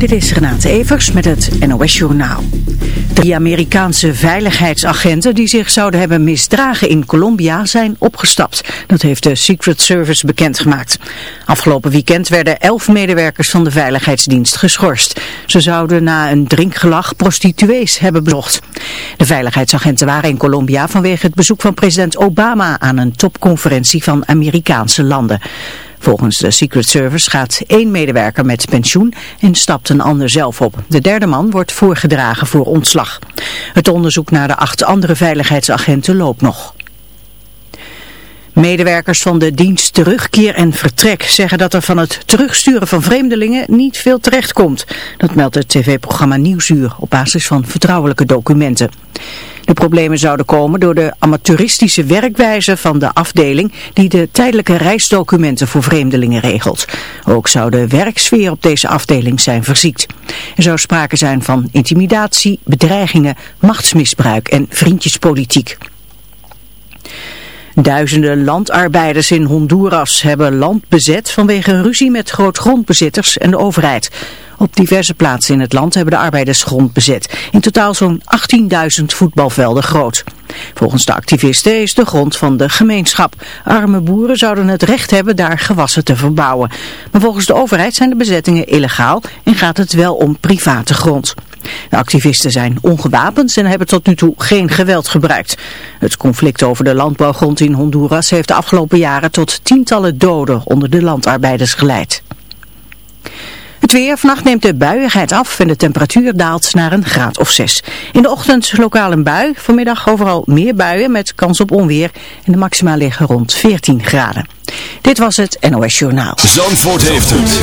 Dit is Renate Evers met het NOS Journaal. De Amerikaanse veiligheidsagenten die zich zouden hebben misdragen in Colombia zijn opgestapt. Dat heeft de Secret Service bekendgemaakt. Afgelopen weekend werden elf medewerkers van de veiligheidsdienst geschorst. Ze zouden na een drinkgelag prostituees hebben bezocht. De veiligheidsagenten waren in Colombia vanwege het bezoek van president Obama aan een topconferentie van Amerikaanse landen. Volgens de Secret Service gaat één medewerker met pensioen en stapt een ander zelf op. De derde man wordt voorgedragen voor ontslag. Het onderzoek naar de acht andere veiligheidsagenten loopt nog. Medewerkers van de dienst Terugkeer en Vertrek zeggen dat er van het terugsturen van vreemdelingen niet veel terechtkomt. Dat meldt het tv-programma Nieuwsuur op basis van vertrouwelijke documenten. De problemen zouden komen door de amateuristische werkwijze van de afdeling die de tijdelijke reisdocumenten voor vreemdelingen regelt. Ook zou de werksfeer op deze afdeling zijn verziekt. Er zou sprake zijn van intimidatie, bedreigingen, machtsmisbruik en vriendjespolitiek. Duizenden landarbeiders in Honduras hebben land bezet vanwege ruzie met grootgrondbezitters en de overheid. Op diverse plaatsen in het land hebben de arbeiders grond bezet. In totaal zo'n 18.000 voetbalvelden groot. Volgens de activisten is de grond van de gemeenschap. Arme boeren zouden het recht hebben daar gewassen te verbouwen. Maar volgens de overheid zijn de bezettingen illegaal en gaat het wel om private grond. De activisten zijn ongewapend en hebben tot nu toe geen geweld gebruikt. Het conflict over de landbouwgrond in Honduras heeft de afgelopen jaren tot tientallen doden onder de landarbeiders geleid. Het weer, vannacht neemt de buiigheid af en de temperatuur daalt naar een graad of 6. In de ochtend lokaal een bui, vanmiddag overal meer buien met kans op onweer en de maxima liggen rond 14 graden. Dit was het NOS Journaal. Zandvoort heeft het.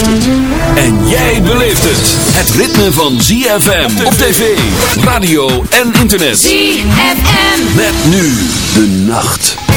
En jij beleeft het. Het ritme van ZFM op tv, radio en internet. ZFM. Met nu de nacht.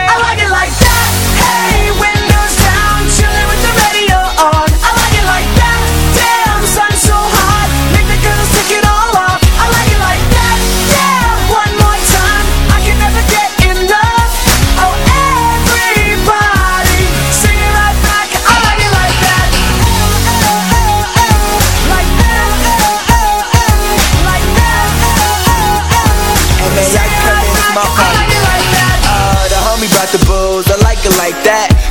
like that.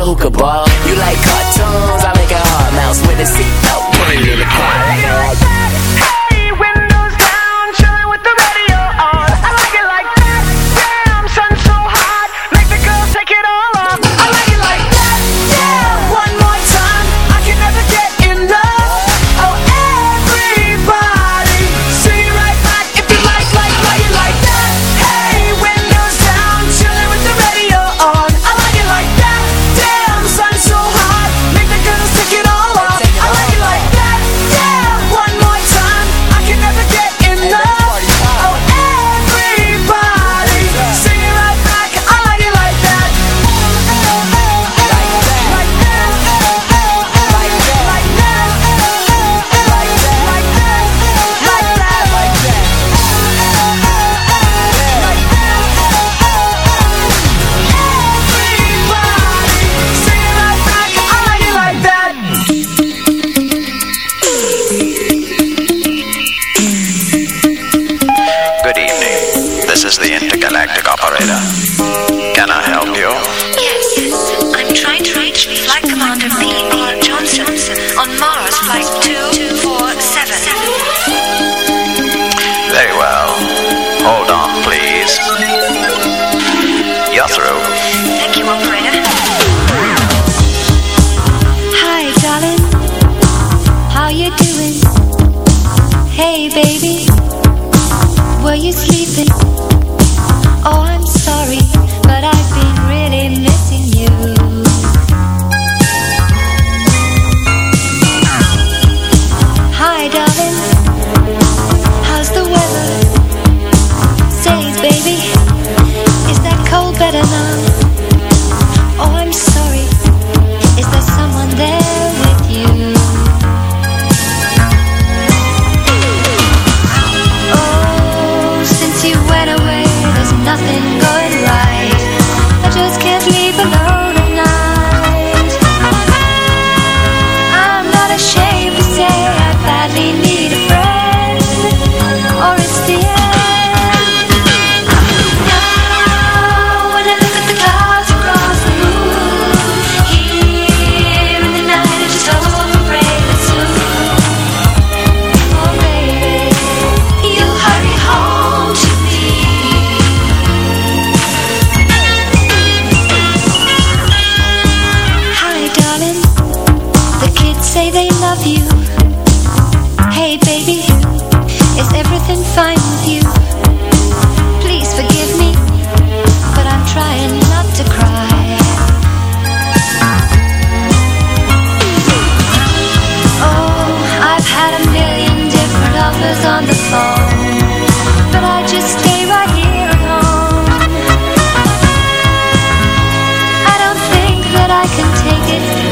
hookah bar. You like cartoons? I make a hard mouse with a seatbelt. Put it in the car.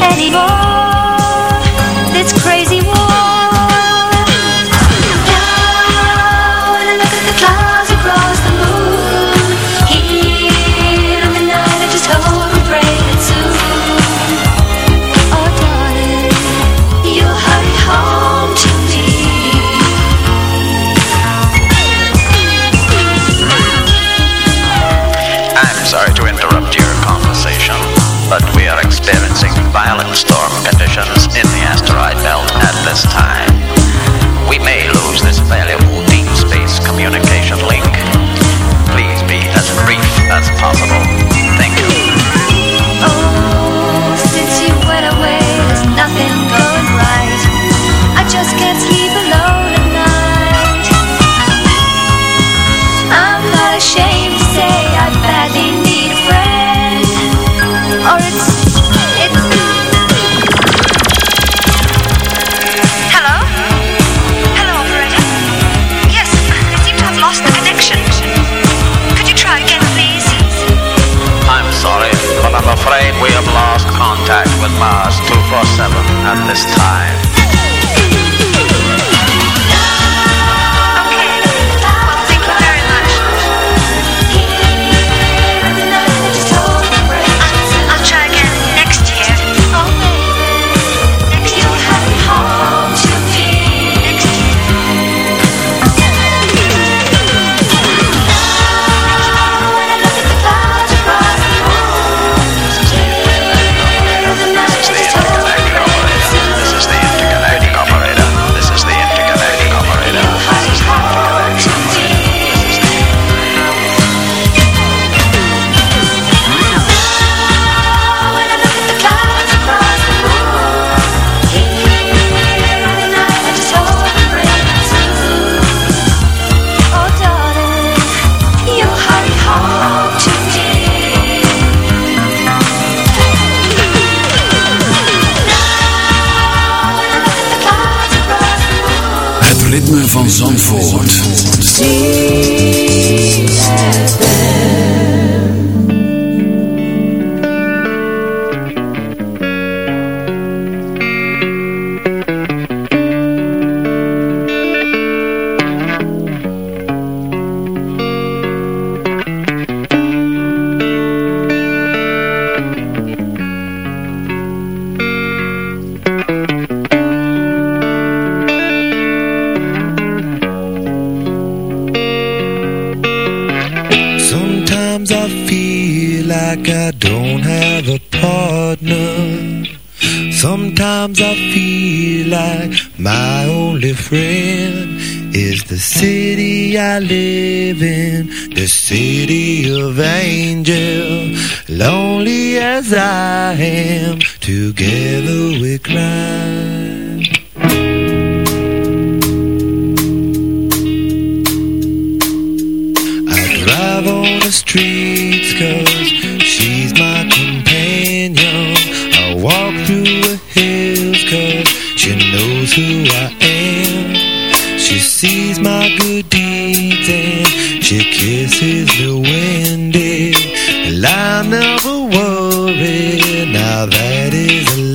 Anymore. This crazy Morales. Worry, now that is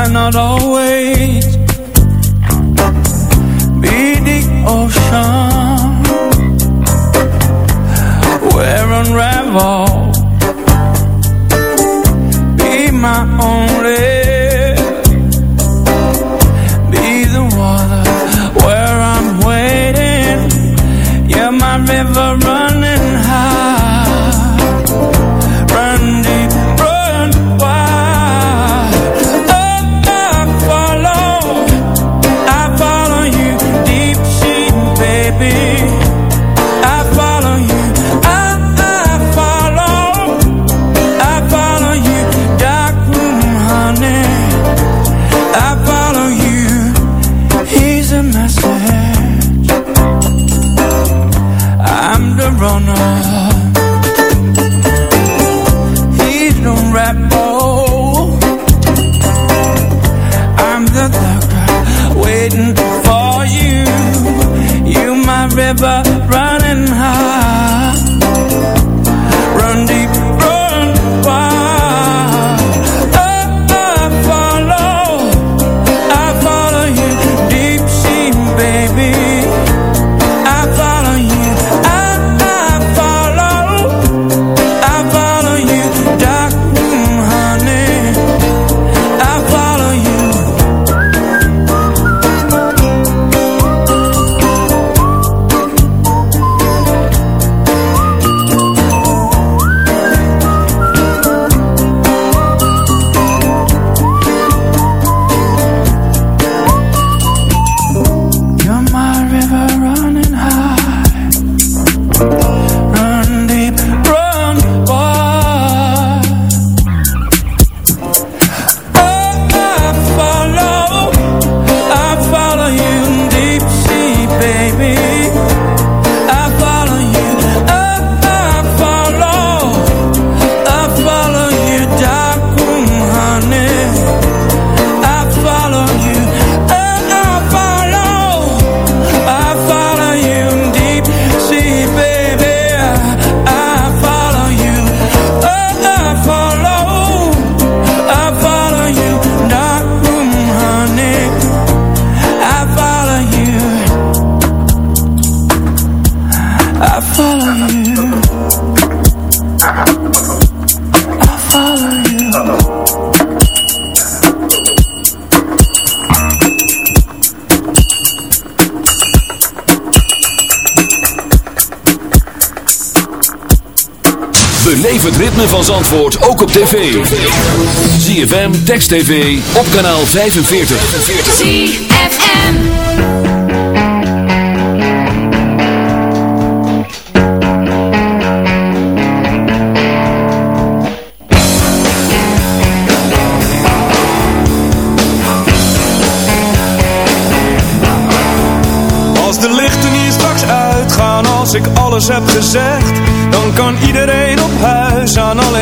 why not always be the ocean where unravel Zandvoort ook op tv. ZFM Text TV op kanaal 45. ZFM. Als de lichten hier straks uitgaan, als ik alles heb gezegd, dan kan iedereen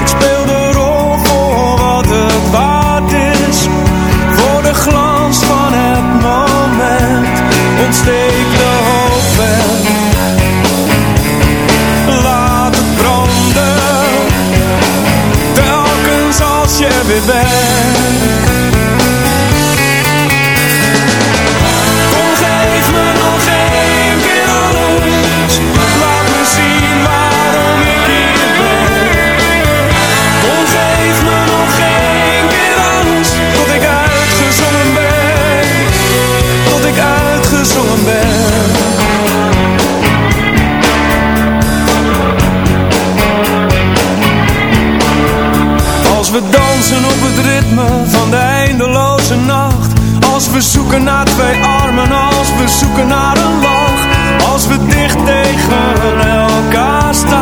ik speel de rol voor wat het waard is. Voor de glans van het moment ontsteek de hoofdweg. Laat het branden, telkens als je weer bent. het ritme van de eindeloze nacht. Als we zoeken naar twee armen, als we zoeken naar een lach. Als we dicht tegen elkaar staan.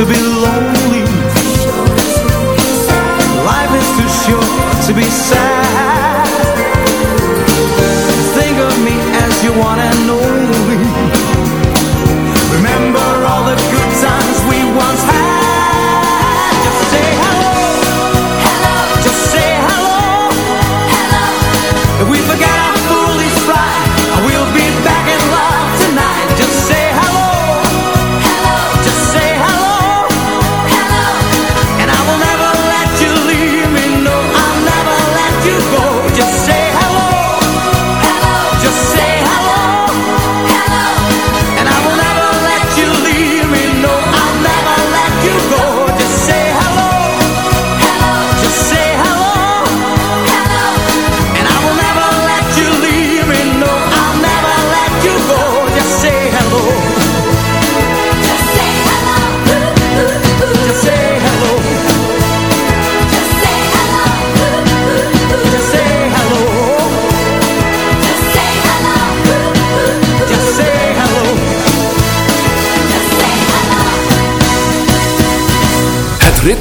To be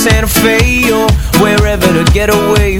Santa Fe or wherever to get away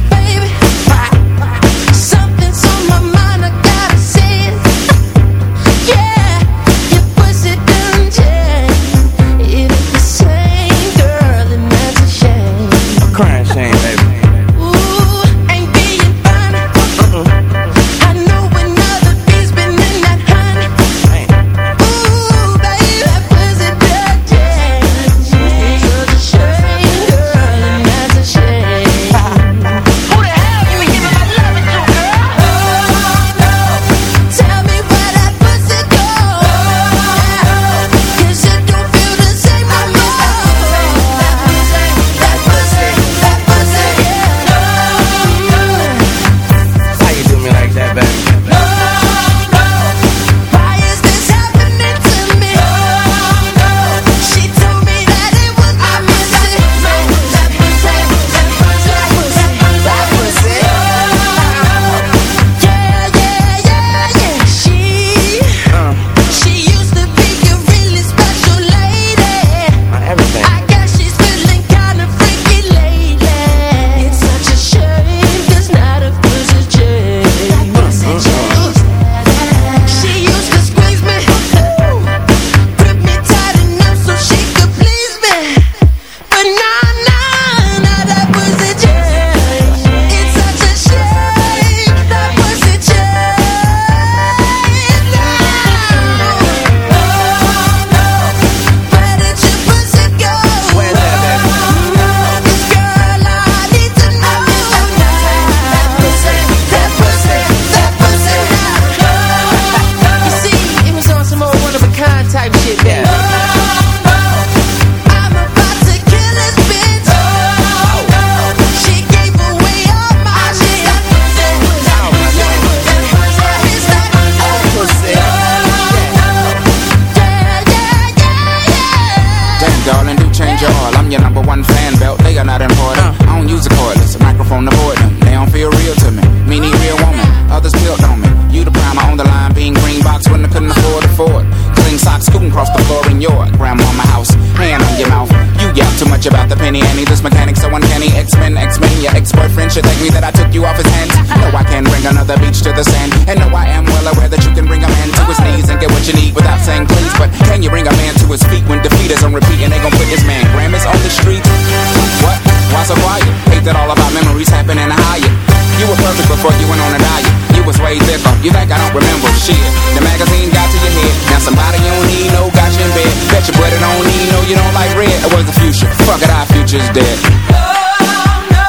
just dead. No.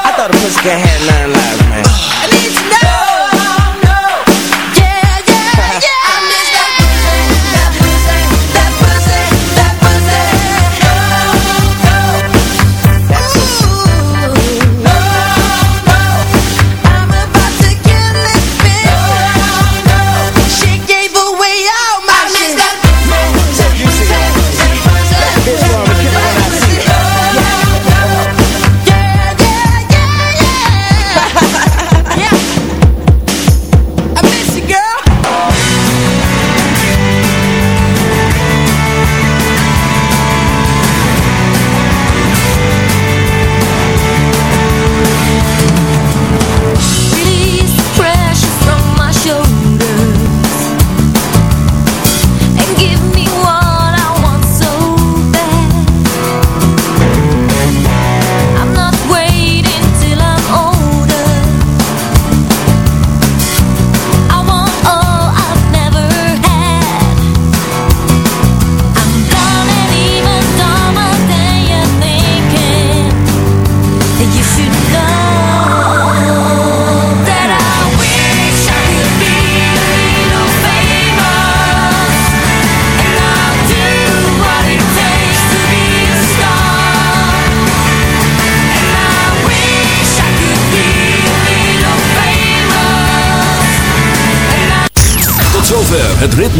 I thought a pussycat had nine lives, man.